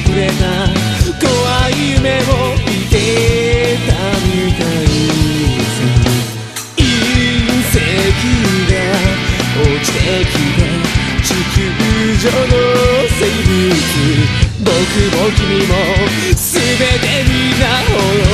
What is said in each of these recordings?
てくれた。怖い夢を見てたみたいさ隕石が落ちてきた地球上の生物。僕も君も全て皆滅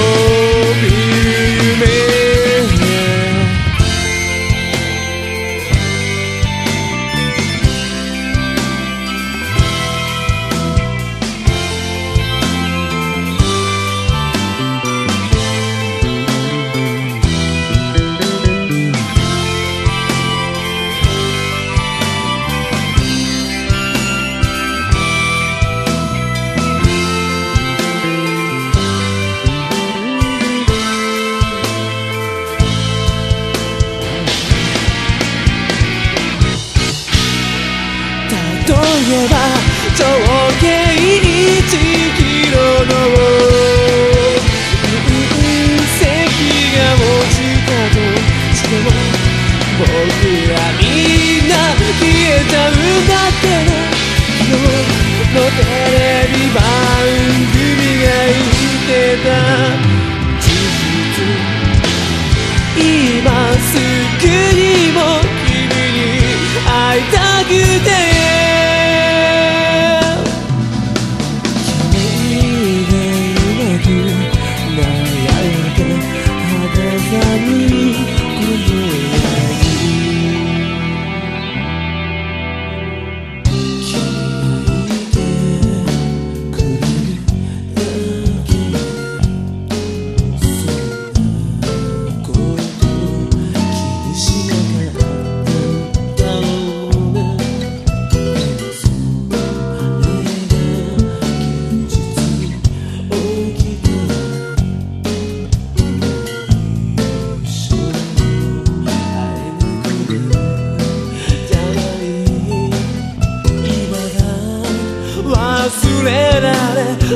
言うて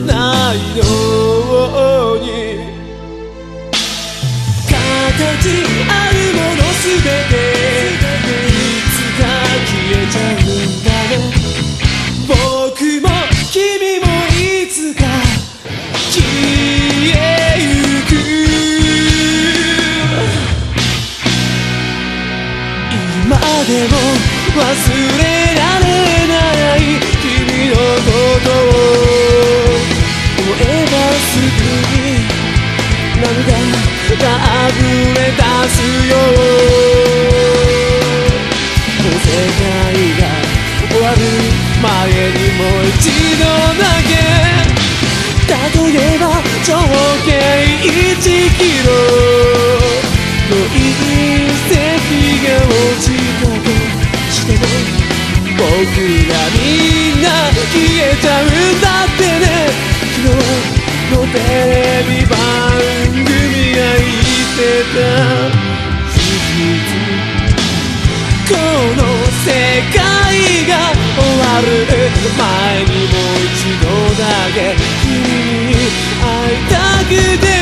ないように形る前にもう一度だけ例えば直径1キロの隕石が落ちたとしても僕らみんな消えちゃうんだってね。昨日のテレビ番組が言ってた。この世界がる。前にもう一度だけ君に会いたくて。